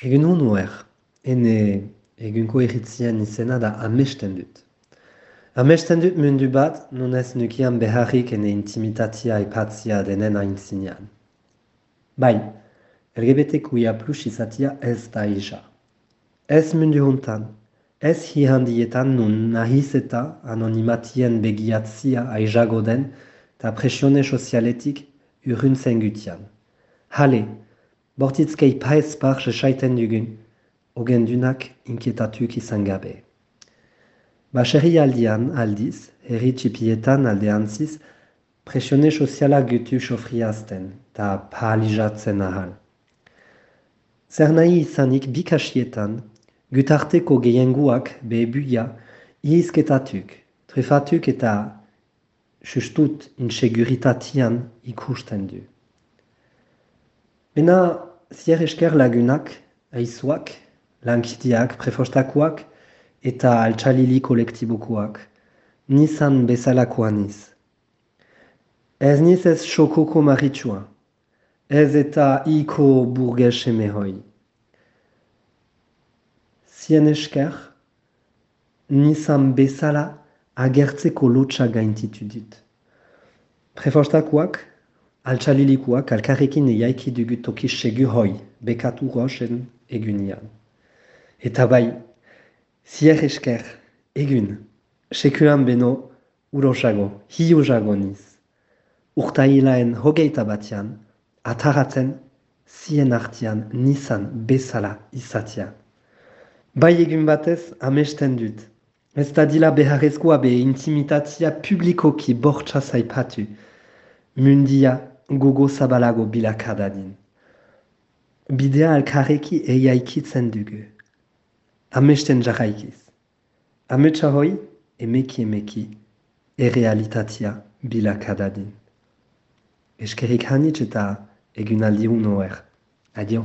Egun hon oer, ene egunko erritzien izena da amesten dut. Amesten dut mundu bat, non ez nukian beharrik ene intimitatia ipatzia denen aintzinean. Bai, LGBTQIA plus izatia ez da isa. Ez mundu hontan, ez hi handietan nun nahiz eta anonimatien begiatzia aizago den ta presione sozialetik urrun zengutian. Hale, bortitzkei paez par sesaiten dugun, ogen dunak inkietatuk izan gabe. Baserri aldian aldiz, herri txipietan aldeantziz, presione soziala gutu sofriazten, ta pahalizatzen ahal. Zer nahi izanik bikasietan, gutarteko gehienguak behebuia iizketatuk, trefatuk eta justut inseguritatian ikusten du. Bena zier esker lagunak, aizuak, lankidiak, prefostakoak eta altxalili kolektibokoak, nizan bezalakoa niz. Ez niz ez xokoko maritsua, ez eta iko burges emehoi. Zien esker, nizan bezala agertzeko lotxa gaintitu dit. Prefostakoak, Altxalilikuak alkarrekin eiaiki dugu toki segu hoi, bekatu roxen egunian. Eta bai, zier esker, egun, sekuan beno urosago, hiusago niz. Urta hilaen hogeita batian, ataratzen zien artian nizan bezala izatia. Bai egun batez amesten dut. Ez da dila beharrezkoa be intimitatia publikoki bortsa zaipatu. Mundia gogo zabalago bilakadadin. Bidea alkarreki eiaikitzen dugu. Amesten jarraikiz. Ametsa hoi, emeki emeki, errealitatia bilakadadin. Eskerik hanitz eta egunaldi unoer. Adio.